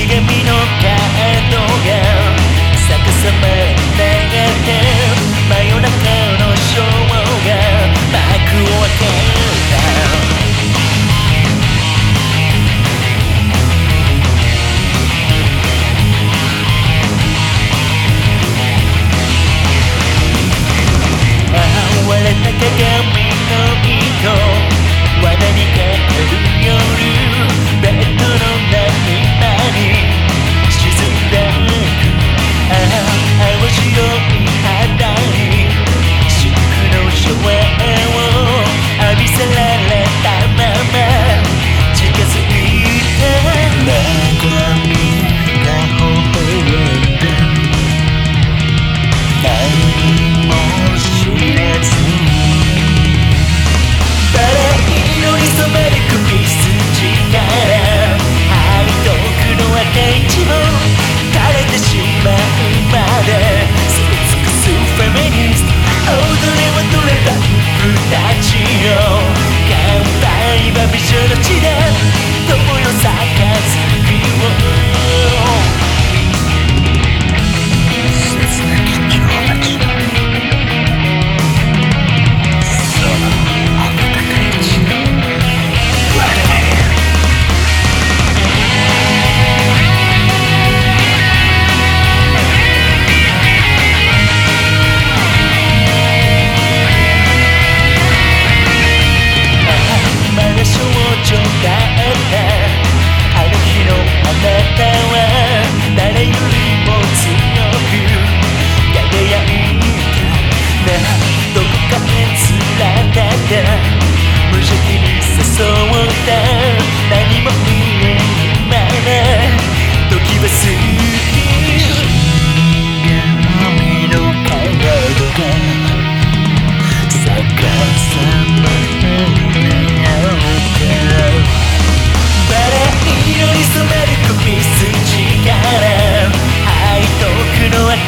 美女の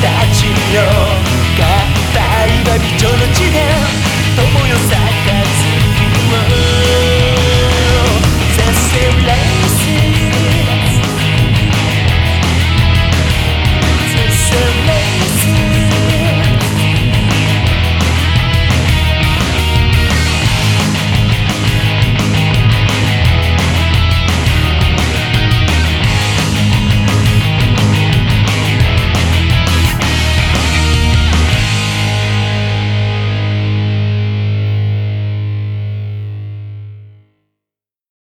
たちよ。